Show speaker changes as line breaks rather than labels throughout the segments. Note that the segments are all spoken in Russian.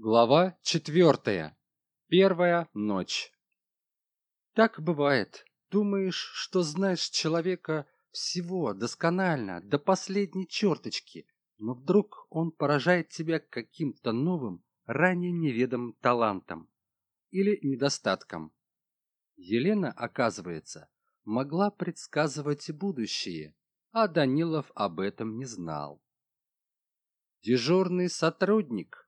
Глава четвертая. Первая ночь. Так бывает. Думаешь, что знаешь человека всего досконально, до последней черточки, но вдруг он поражает тебя каким-то новым, ранее неведомым талантом или недостатком. Елена, оказывается, могла предсказывать будущее, а Данилов об этом не знал. Дежурный сотрудник –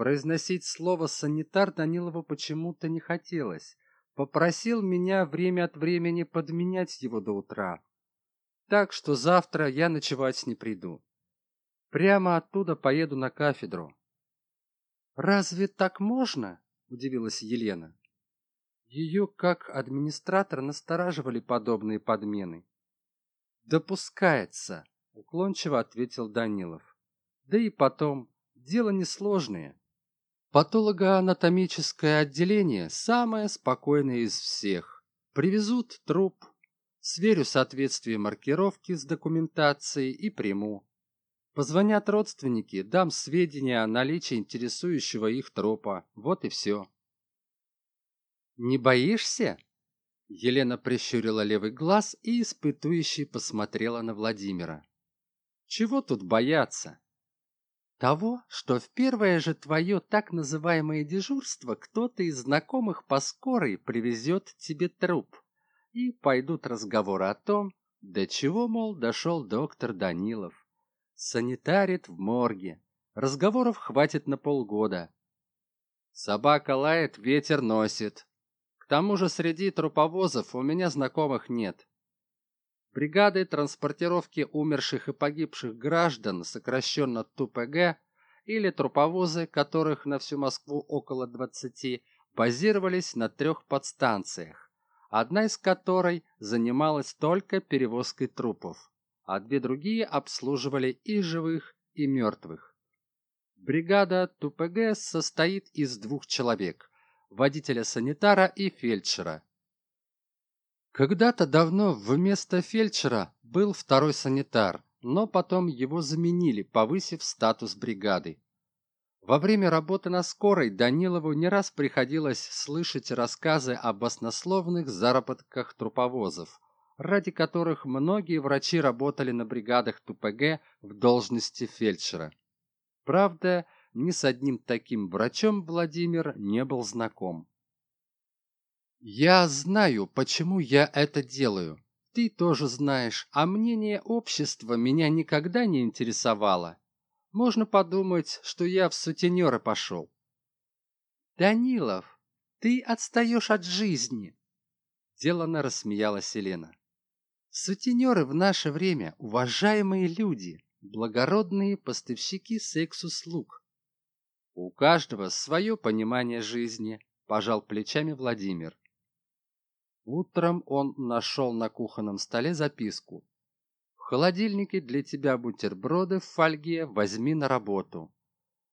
Произносить слово «санитар» Данилову почему-то не хотелось. Попросил меня время от времени подменять его до утра. Так что завтра я ночевать не приду. Прямо оттуда поеду на кафедру. «Разве так можно?» – удивилась Елена. Ее, как администратор, настораживали подобные подмены. «Допускается», – уклончиво ответил Данилов. «Да и потом, дело несложное. Патологоанатомическое отделение самое спокойное из всех. Привезут труп, сверю соответствие маркировки с документацией и приму. Позвонят родственники, дам сведения о наличии интересующего их трупа. Вот и все. «Не боишься?» Елена прищурила левый глаз и испытующе посмотрела на Владимира. «Чего тут бояться? Того, что в первое же твое так называемое дежурство кто-то из знакомых по скорой привезет тебе труп. И пойдут разговоры о том, до чего, мол, дошел доктор Данилов. Санитарит в морге. Разговоров хватит на полгода. Собака лает, ветер носит. К тому же среди труповозов у меня знакомых нет. Бригады транспортировки умерших и погибших граждан, сокращенно ТУПГ, или труповозы, которых на всю Москву около 20, базировались на трех подстанциях, одна из которой занималась только перевозкой трупов, а две другие обслуживали и живых, и мертвых. Бригада ТУПГ состоит из двух человек – водителя-санитара и фельдшера – когда-то давно вместо фельдшера был второй санитар, но потом его заменили, повысив статус бригады. Во время работы на скорой Данилову не раз приходилось слышать рассказы об баснословных заработках труповозов, ради которых многие врачи работали на бригадах ТУПГ в должности фельдшера. Правда, ни с одним таким врачом Владимир не был знаком. Я знаю, почему я это делаю. Ты тоже знаешь, а мнение общества меня никогда не интересовало. Можно подумать, что я в сутенеры пошел. Данилов, ты отстаешь от жизни. Делано рассмеялась Елена. Сутенеры в наше время уважаемые люди, благородные поставщики секс-услуг. У каждого свое понимание жизни, пожал плечами Владимир. Утром он нашел на кухонном столе записку. «В холодильнике для тебя бутерброды в фольге, возьми на работу».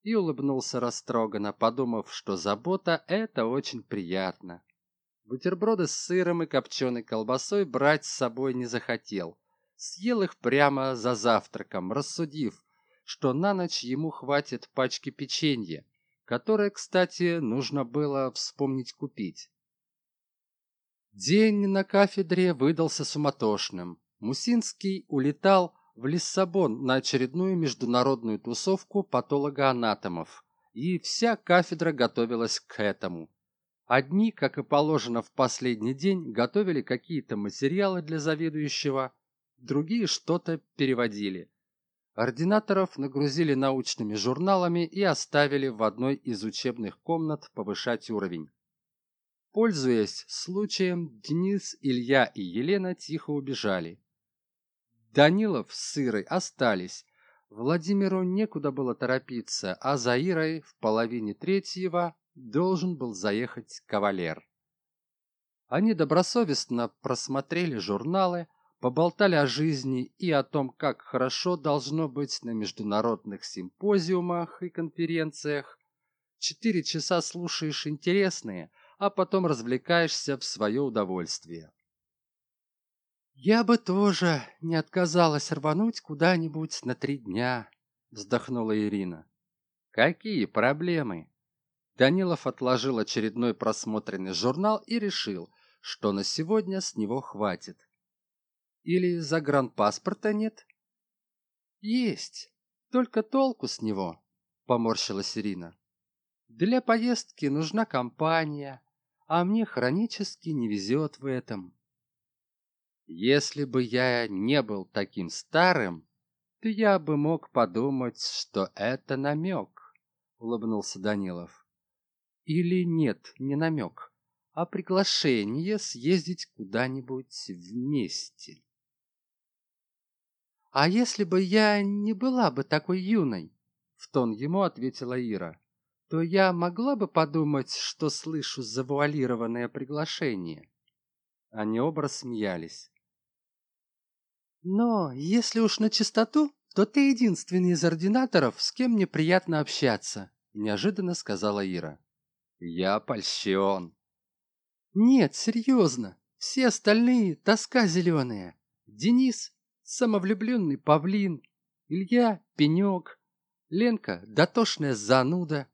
И улыбнулся растроганно, подумав, что забота – это очень приятно. Бутерброды с сыром и копченой колбасой брать с собой не захотел. Съел их прямо за завтраком, рассудив, что на ночь ему хватит пачки печенья, которое, кстати, нужно было вспомнить купить. День на кафедре выдался суматошным. Мусинский улетал в Лиссабон на очередную международную тусовку патологоанатомов, и вся кафедра готовилась к этому. Одни, как и положено в последний день, готовили какие-то материалы для заведующего, другие что-то переводили. Ординаторов нагрузили научными журналами и оставили в одной из учебных комнат повышать уровень. Пользуясь случаем, Денис, Илья и Елена тихо убежали. Данилов с Сырой остались. Владимиру некуда было торопиться, а за Ирой в половине третьего должен был заехать кавалер. Они добросовестно просмотрели журналы, поболтали о жизни и о том, как хорошо должно быть на международных симпозиумах и конференциях. Четыре часа слушаешь интересные, а потом развлекаешься в свое удовольствие. «Я бы тоже не отказалась рвануть куда-нибудь на три дня», — вздохнула Ирина. «Какие проблемы?» Данилов отложил очередной просмотренный журнал и решил, что на сегодня с него хватит. Или загранпаспорта нет? Есть, только толку с него, поморщилась Ирина. Для поездки нужна компания, а мне хронически не везет в этом. Если бы я не был таким старым, то я бы мог подумать, что это намек, улыбнулся Данилов. Или нет, не намек, а приглашение съездить куда-нибудь вместе. А если бы я не была бы такой юной, в тон ему ответила Ира, то я могла бы подумать, что слышу завуалированное приглашение. Они оба рассмеялись. Но если уж на чистоту, то ты единственный из ординаторов, с кем мне приятно общаться, неожиданно сказала Ира. Я польщен. Нет, серьезно. Все остальные тоска зеленая. Денис — самовлюбленный павлин. Илья — пенек. Ленка — дотошная зануда.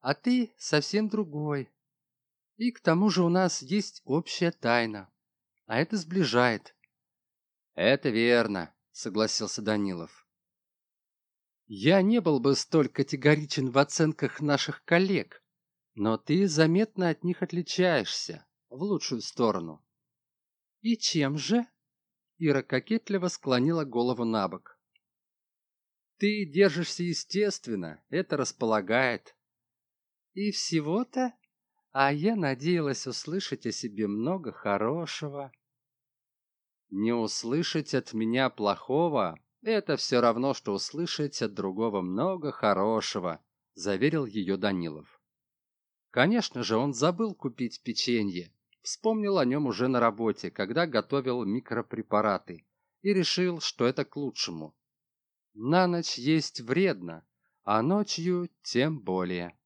А ты совсем другой. И к тому же у нас есть общая тайна. А это сближает. Это верно, согласился Данилов. Я не был бы столь категоричен в оценках наших коллег, но ты заметно от них отличаешься в лучшую сторону и чем же ира кокетливо склонила голову на бок ты держишься естественно это располагает и всего-то а я надеялась услышать о себе много хорошего не услышать от меня плохого это все равно что услышать от другого много хорошего заверил ее данилов Конечно же, он забыл купить печенье. Вспомнил о нем уже на работе, когда готовил микропрепараты, и решил, что это к лучшему. На ночь есть вредно, а ночью тем более.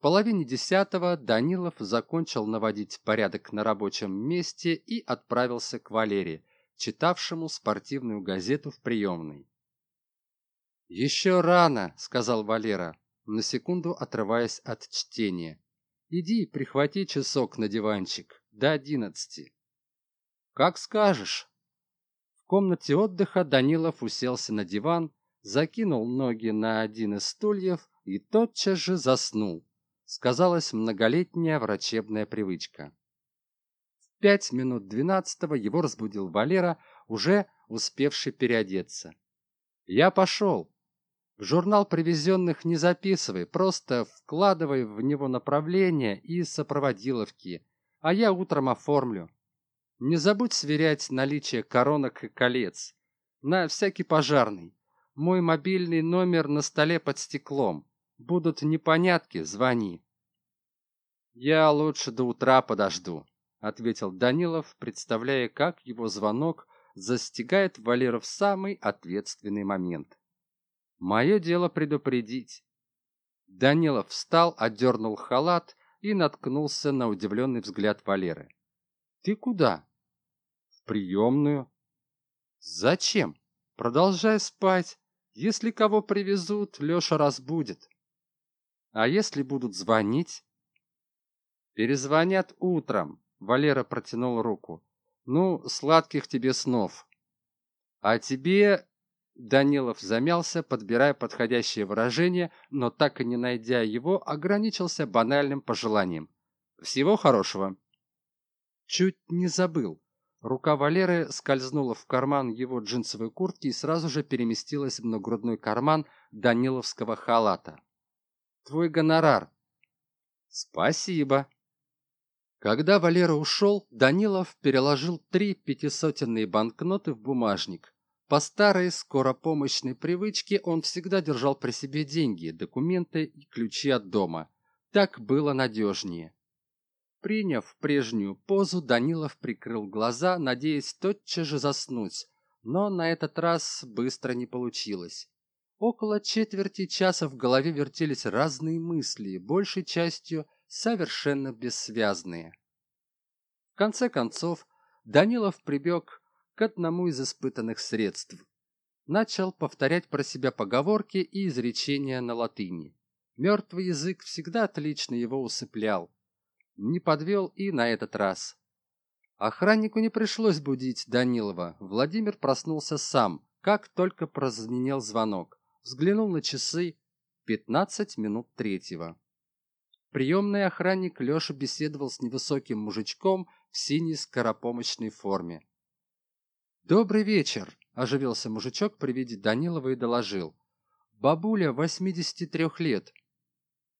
Половине десятого Данилов закончил наводить порядок на рабочем месте и отправился к Валере, читавшему спортивную газету в приемной. «Еще рано», — сказал Валера на секунду отрываясь от чтения. «Иди, прихвати часок на диванчик. До одиннадцати». «Как скажешь». В комнате отдыха Данилов уселся на диван, закинул ноги на один из стульев и тотчас же заснул. Сказалась многолетняя врачебная привычка. В пять минут двенадцатого его разбудил Валера, уже успевший переодеться. «Я пошел», в журнал привезенных не записывай, просто вкладывай в него направление и сопроводиловки, а я утром оформлю. Не забудь сверять наличие коронок и колец. На всякий пожарный. Мой мобильный номер на столе под стеклом. Будут непонятки, звони. Я лучше до утра подожду, ответил Данилов, представляя, как его звонок застигает Валеру в самый ответственный момент. Мое дело предупредить. Данилов встал, отдернул халат и наткнулся на удивленный взгляд Валеры. Ты куда? В приемную. Зачем? Продолжай спать. Если кого привезут, Леша разбудит. А если будут звонить? Перезвонят утром. Валера протянул руку. Ну, сладких тебе снов. А тебе Данилов замялся, подбирая подходящее выражение, но так и не найдя его, ограничился банальным пожеланием. «Всего хорошего!» Чуть не забыл. Рука Валеры скользнула в карман его джинсовой куртки и сразу же переместилась в нагрудной карман даниловского халата. «Твой гонорар!» «Спасибо!» Когда Валера ушел, Данилов переложил три пятисотенные банкноты в бумажник по старой скоропомощной привычке он всегда держал при себе деньги, документы и ключи от дома. Так было надежнее. Приняв прежнюю позу, Данилов прикрыл глаза, надеясь тотчас же заснуть, но на этот раз быстро не получилось. Около четверти часа в голове вертелись разные мысли, большей частью совершенно бессвязные. В конце концов, Данилов прибег к одному из испытанных средств. Начал повторять про себя поговорки и изречения на латыни. Мертвый язык всегда отлично его усыплял. Не подвел и на этот раз. Охраннику не пришлось будить Данилова. Владимир проснулся сам, как только прозвенел звонок. Взглянул на часы. Пятнадцать минут третьего. Приемный охранник Леша беседовал с невысоким мужичком в синей скоропомощной форме. «Добрый вечер!» – оживился мужичок при виде Данилова и доложил. «Бабуля 83 лет.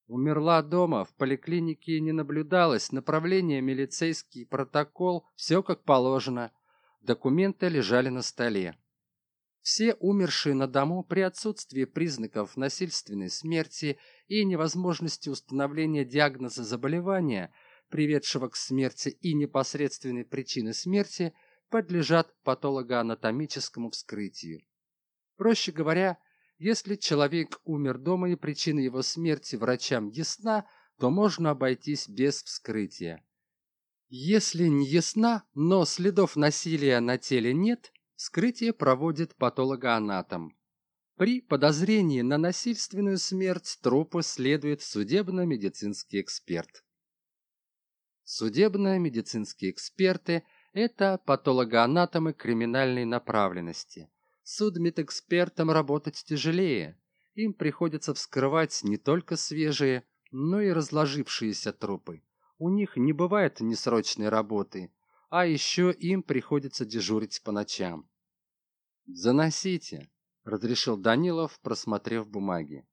Умерла дома, в поликлинике не наблюдалось, направление, милицейский протокол, все как положено. Документы лежали на столе. Все умершие на дому при отсутствии признаков насильственной смерти и невозможности установления диагноза заболевания, приведшего к смерти и непосредственной причины смерти, подлежат патологоанатомическому вскрытию. Проще говоря, если человек умер дома и причина его смерти врачам ясна, то можно обойтись без вскрытия. Если не ясна, но следов насилия на теле нет, вскрытие проводит патологоанатом. При подозрении на насильственную смерть трупа следует судебно-медицинский эксперт. Судебно-медицинские эксперты – это патологоанатомы криминальной направленности – судмедэкспертам работать тяжелее. Им приходится вскрывать не только свежие, но и разложившиеся трупы. У них не бывает несрочной работы, а еще им приходится дежурить по ночам. «Заносите», — разрешил Данилов, просмотрев бумаги.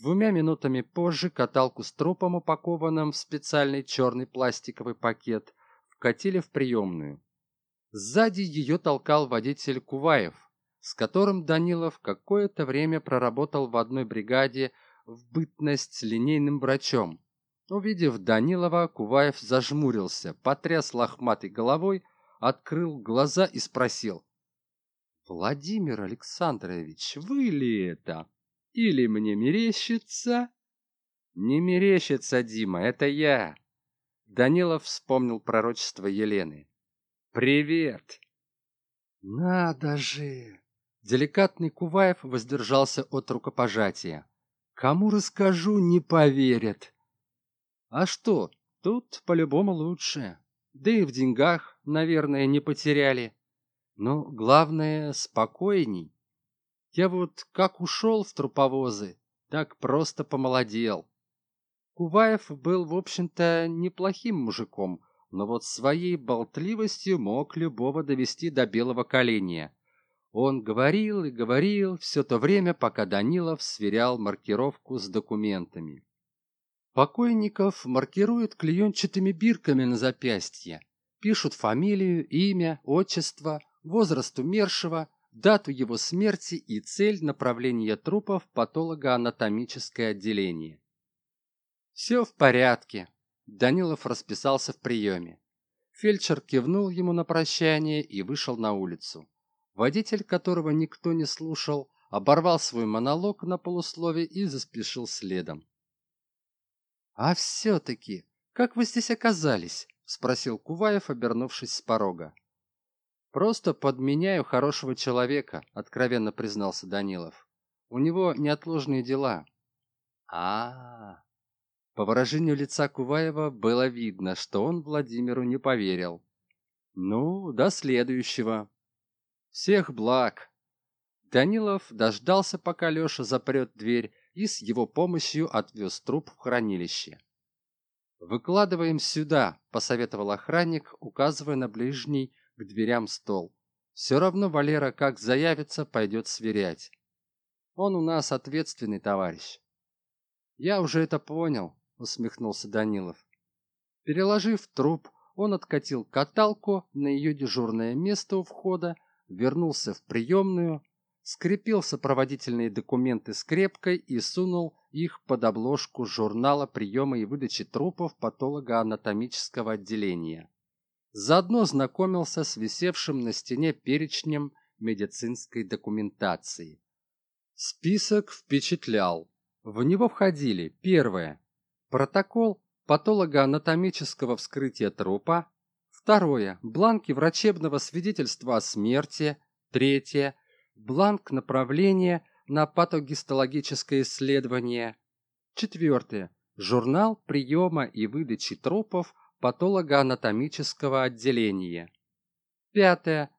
Двумя минутами позже каталку с трупом, упакованным в специальный черный пластиковый пакет, вкатили в приемную. Сзади ее толкал водитель Куваев, с которым Данилов какое-то время проработал в одной бригаде в бытность линейным врачом. Увидев Данилова, Куваев зажмурился, потряс лохматой головой, открыл глаза и спросил. «Владимир Александрович, вы ли это? Или мне мерещится?» «Не мерещится, Дима, это я!» Данилов вспомнил пророчество Елены. «Привет!» «Надо же!» Деликатный Куваев воздержался от рукопожатия. Кому расскажу, не поверят. А что, тут по-любому лучше. Да и в деньгах, наверное, не потеряли. Но главное, спокойней. Я вот как ушел в труповозы, так просто помолодел. Куваев был, в общем-то, неплохим мужиком, но вот своей болтливостью мог любого довести до белого коленя. Он говорил и говорил все то время, пока Данилов сверял маркировку с документами. Покойников маркируют клеенчатыми бирками на запястье, пишут фамилию, имя, отчество, возраст умершего, дату его смерти и цель направления трупа в патологоанатомическое отделение. Все в порядке. Данилов расписался в приеме. Фельдшер кивнул ему на прощание и вышел на улицу. Водитель, которого никто не слушал, оборвал свой монолог на полуслове и заспешил следом. «А все-таки, как вы здесь оказались?» — спросил Куваев, обернувшись с порога. «Просто подменяю хорошего человека», — откровенно признался Данилов. «У него неотложные дела». А, -а, а По выражению лица Куваева было видно, что он Владимиру не поверил. «Ну, до следующего», всех благ. Данилов дождался, пока Леша запрет дверь и с его помощью отвез труп в хранилище. «Выкладываем сюда», — посоветовал охранник, указывая на ближний к дверям стол. «Все равно Валера, как заявится, пойдет сверять. Он у нас ответственный товарищ». «Я уже это понял», — усмехнулся Данилов. Переложив труп, он откатил каталку на ее дежурное место у входа вернулся в приемную, скрепил сопроводительные документы скрепкой и сунул их под обложку журнала приема и выдачи трупов патологоанатомического отделения. Заодно знакомился с висевшим на стене перечнем медицинской документации. Список впечатлял. В него входили первое – протокол патологоанатомического вскрытия трупа, Второе. Бланки врачебного свидетельства о смерти. Третье. Бланк направления на патогистологическое исследование. Четвертое. Журнал приема и выдачи трупов патологоанатомического отделения. Пятое.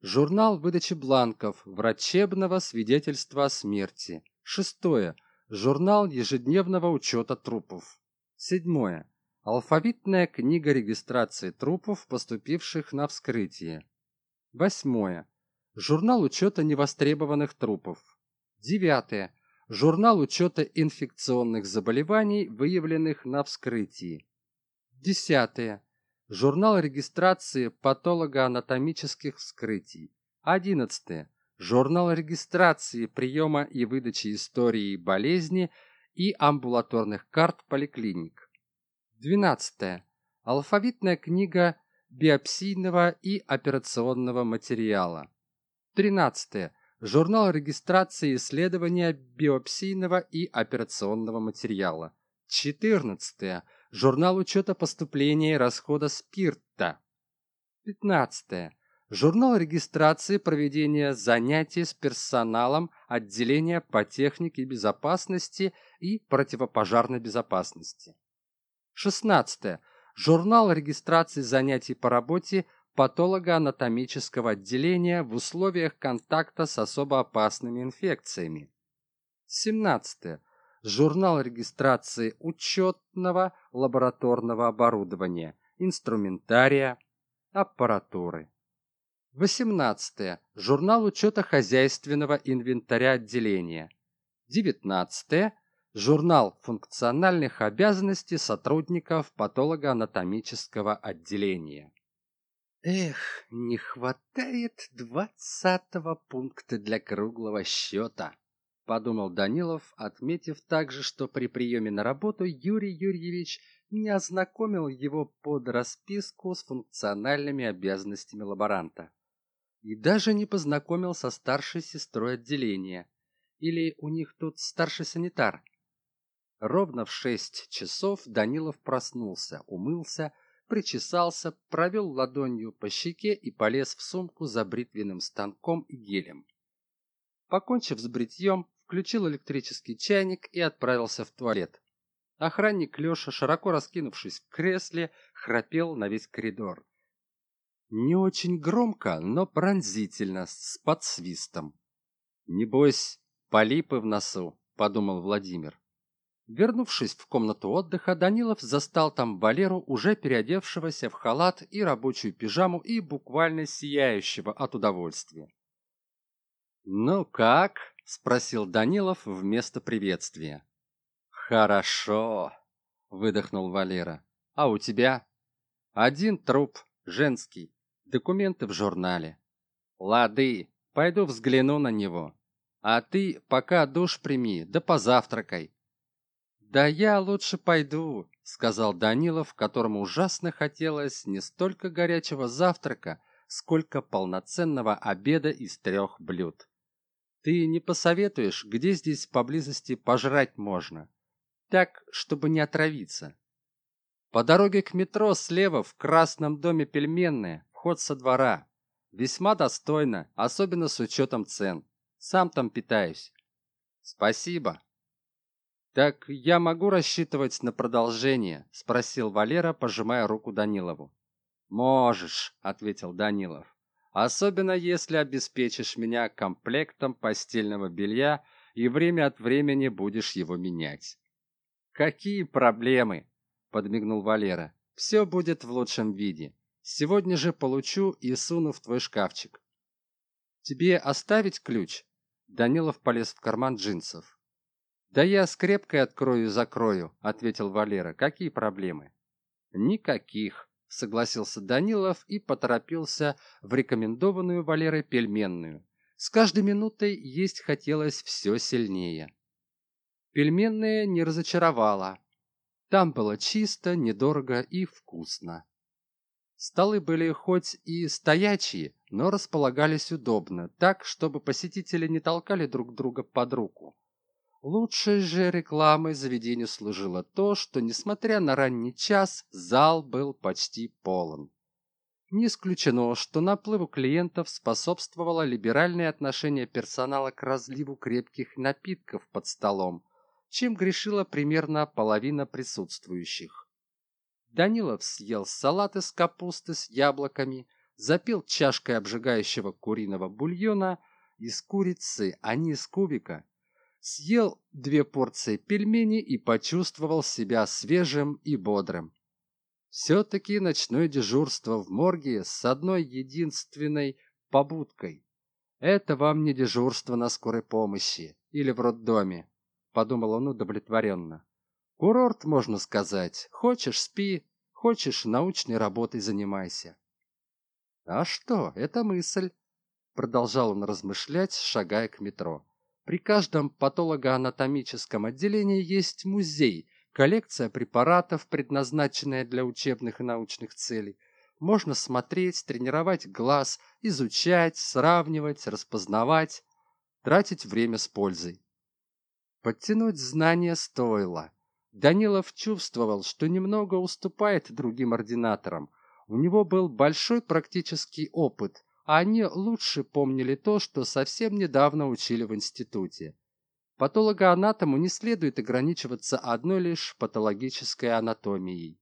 Журнал выдачи бланков врачебного свидетельства о смерти. Шестое. Журнал ежедневного учета трупов. Седьмое. Алфавитная книга регистрации трупов, поступивших на вскрытие. Восьмое. Журнал учета невостребованных трупов. Девятое. Журнал учета инфекционных заболеваний, выявленных на вскрытии. Десятое. Журнал регистрации патологоанатомических вскрытий. Одиннадцатое. Журнал регистрации приема и выдачи истории болезни и амбулаторных карт поликлиник. 12. Алфавитная книга биопсийного и операционного материала. 13. Журнал регистрации исследования биопсийного и операционного материала. 14. Журнал учета поступления и расхода спирта. 15. Журнал регистрации проведения занятий с персоналом отделения по технике безопасности и противопожарной безопасности. 16. Журнал регистрации занятий по работе патологоанатомического отделения в условиях контакта с особо опасными инфекциями. 17. Журнал регистрации учетного лабораторного оборудования, инструментария, аппаратуры. 18. Журнал учета хозяйственного инвентаря отделения. 19. Журнал функциональных обязанностей сотрудников патологоанатомического отделения. Эх, не хватает двадцатого пункта для круглого счета, подумал Данилов, отметив также, что при приеме на работу Юрий Юрьевич не ознакомил его под расписку с функциональными обязанностями лаборанта и даже не познакомил со старшей сестрой отделения. Или у них тут старший санитар? Ровно в шесть часов Данилов проснулся, умылся, причесался, провел ладонью по щеке и полез в сумку за бритвенным станком и гелем. Покончив с бритьем, включил электрический чайник и отправился в туалет. Охранник Леша, широко раскинувшись в кресле, храпел на весь коридор. Не очень громко, но пронзительно, с подсвистом. «Небось, полипы в носу», — подумал Владимир. Вернувшись в комнату отдыха, Данилов застал там Валеру, уже переодевшегося в халат и рабочую пижаму и буквально сияющего от удовольствия. «Ну как?» – спросил Данилов вместо приветствия. «Хорошо», – выдохнул Валера. «А у тебя?» «Один труп, женский, документы в журнале». «Лады, пойду взгляну на него. А ты пока душ прими, да позавтракай. «Да я лучше пойду», — сказал Данилов, которому ужасно хотелось не столько горячего завтрака, сколько полноценного обеда из трех блюд. «Ты не посоветуешь, где здесь поблизости пожрать можно? Так, чтобы не отравиться». По дороге к метро слева в красном доме пельменная, вход со двора. Весьма достойно, особенно с учетом цен. Сам там питаюсь. Спасибо. «Так я могу рассчитывать на продолжение?» – спросил Валера, пожимая руку Данилову. «Можешь», – ответил Данилов. «Особенно если обеспечишь меня комплектом постельного белья и время от времени будешь его менять». «Какие проблемы?» – подмигнул Валера. «Все будет в лучшем виде. Сегодня же получу и суну в твой шкафчик». «Тебе оставить ключ?» Данилов полез в карман джинсов. «Да я скрепкой открою закрою», — ответил Валера. «Какие проблемы?» «Никаких», — согласился Данилов и поторопился в рекомендованную Валерой пельменную. С каждой минутой есть хотелось все сильнее. Пельменная не разочаровала. Там было чисто, недорого и вкусно. Столы были хоть и стоячие, но располагались удобно, так, чтобы посетители не толкали друг друга под руку. Лучшей же рекламой заведению служило то, что, несмотря на ранний час, зал был почти полон. Не исключено, что наплыву клиентов способствовало либеральное отношение персонала к разливу крепких напитков под столом, чем грешила примерно половина присутствующих. Данилов съел салат из капусты с яблоками, запил чашкой обжигающего куриного бульона из курицы, а не из кубика, съел две порции пельменей и почувствовал себя свежим и бодрым. Все-таки ночное дежурство в морге с одной единственной побудкой. Это вам не дежурство на скорой помощи или в роддоме, подумал он удовлетворенно. Курорт, можно сказать. Хочешь – спи, хочешь – научной работой занимайся. А что, это мысль, продолжал он размышлять, шагая к метро. При каждом патологоанатомическом отделении есть музей, коллекция препаратов, предназначенная для учебных и научных целей. Можно смотреть, тренировать глаз, изучать, сравнивать, распознавать, тратить время с пользой. Подтянуть знания стоило. Данилов чувствовал, что немного уступает другим ординаторам. У него был большой практический опыт, они лучше помнили то, что совсем недавно учили в институте. Патологоанатому не следует ограничиваться одной лишь патологической анатомией.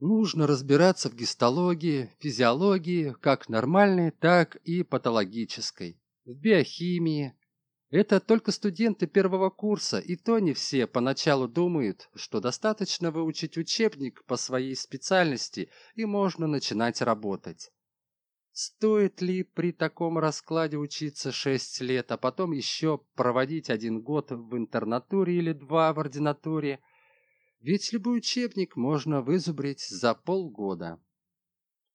Нужно разбираться в гистологии, физиологии, как нормальной, так и патологической, в биохимии, это только студенты первого курса, и то не все поначалу думают, что достаточно выучить учебник по своей специальности и можно начинать работать. Стоит ли при таком раскладе учиться 6 лет, а потом еще проводить один год в интернатуре или два в ординатуре? Ведь любой учебник можно вызубрить за полгода.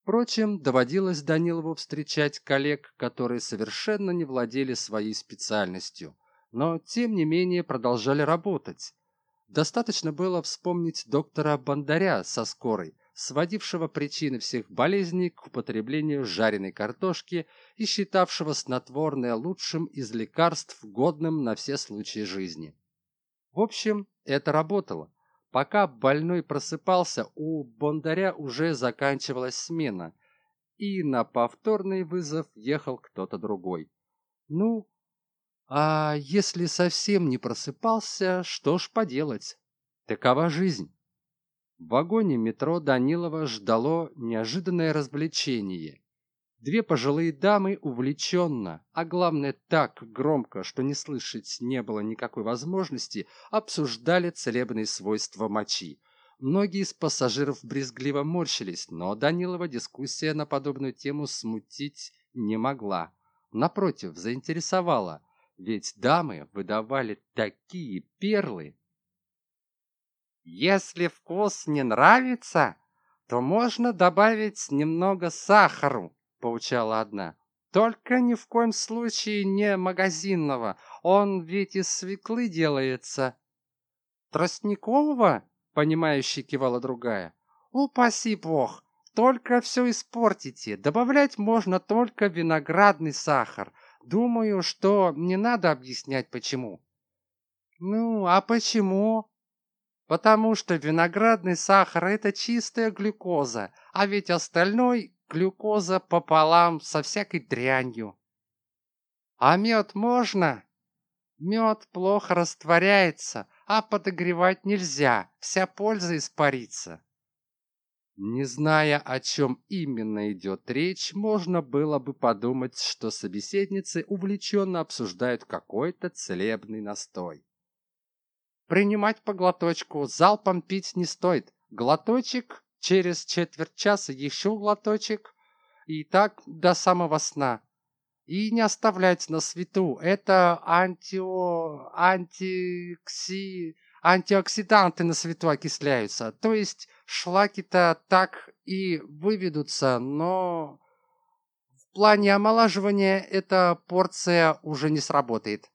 Впрочем, доводилось Данилову встречать коллег, которые совершенно не владели своей специальностью, но тем не менее продолжали работать. Достаточно было вспомнить доктора Бандаря со скорой, сводившего причины всех болезней к употреблению жареной картошки и считавшего снотворное лучшим из лекарств, годным на все случаи жизни. В общем, это работало. Пока больной просыпался, у Бондаря уже заканчивалась смена, и на повторный вызов ехал кто-то другой. Ну, а если совсем не просыпался, что ж поделать? Такова жизнь. В вагоне метро Данилова ждало неожиданное развлечение. Две пожилые дамы увлеченно, а главное так громко, что не слышать не было никакой возможности, обсуждали целебные свойства мочи. Многие из пассажиров брезгливо морщились, но Данилова дискуссия на подобную тему смутить не могла. Напротив, заинтересовала, ведь дамы выдавали такие перлы. Если вкус не нравится, то можно добавить немного сахару, поучала одна. Только ни в коем случае не магазинного, он ведь из свеклы делается. Тростникового? Понимающе кивала другая. Упаси бог, только все испортите. Добавлять можно только виноградный сахар. Думаю, что не надо объяснять почему. Ну, а почему? Потому что виноградный сахар это чистая глюкоза, а ведь остальной глюкоза пополам со всякой дрянью. А мед можно? Мед плохо растворяется, а подогревать нельзя, вся польза испарится. Не зная, о чем именно идет речь, можно было бы подумать, что собеседницы увлеченно обсуждают какой-то целебный настой. Принимать по глоточку, залпом пить не стоит. Глоточек через четверть часа еще глоточек, и так до самого сна. И не оставлять на свету. Это антио... антикси... антиоксиданты на свету окисляются. То есть шлаки-то так и выведутся, но в плане омолаживания эта порция уже не сработает.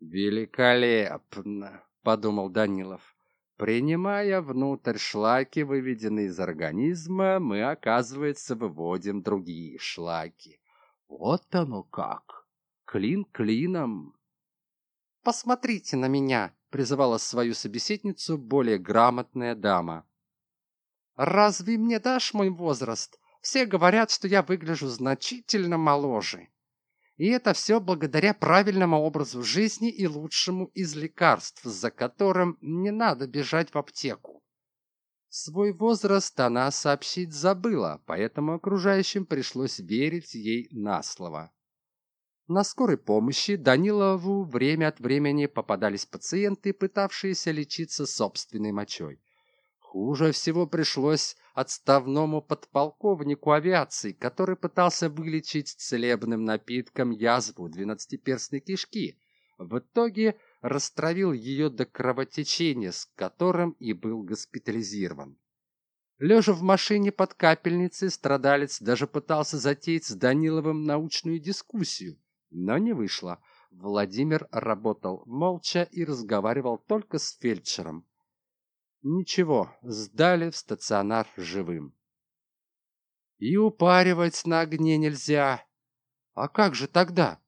«Великолепно!» — подумал Данилов. Принимая внутрь шлаки, выведенные из организма, мы, оказывается, выводим другие шлаки. Вот оно как! Клин клином! «Посмотрите на меня!» — призывала свою собеседницу более грамотная дама. «Разве мне дашь мой возраст? Все говорят, что я выгляжу значительно моложе. И это все благодаря правильному образу жизни и лучшему из лекарств, за которым не надо бежать в аптеку. Свой возраст она сообщить забыла, поэтому окружающим пришлось верить ей на слово. На скорой помощи Данилову время от времени попадались пациенты, пытавшиеся лечиться собственной мочой. Хуже всего пришлось отставному подполковнику авиации, который пытался вылечить целебным напитком язву двенадцатиперстной кишки. В итоге растравил ее до кровотечения, с которым и был госпитализирован. Лежа в машине под капельницей, страдалец даже пытался затеять с Даниловым научную дискуссию, но не вышло. Владимир работал молча и разговаривал только с фельдшером. Ничего, сдали в стационар живым. И упаривать на огне нельзя. А как же тогда?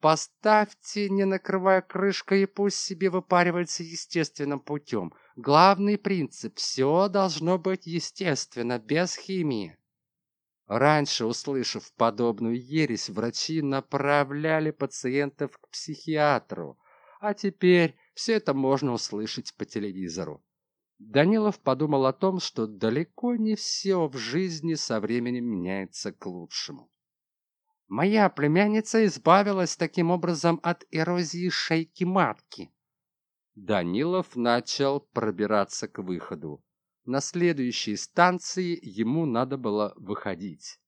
Поставьте, не накрывая крышкой, и пусть себе выпаривается естественным путем. Главный принцип – все должно быть естественно, без химии. Раньше, услышав подобную ересь, врачи направляли пациентов к психиатру, а теперь все это можно услышать по телевизору. Данилов подумал о том, что далеко не все в жизни со временем меняется к лучшему. Моя племянница избавилась таким образом от эрозии шейки матки. Данилов начал пробираться к выходу. На следующей станции ему надо было выходить.